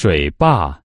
水坝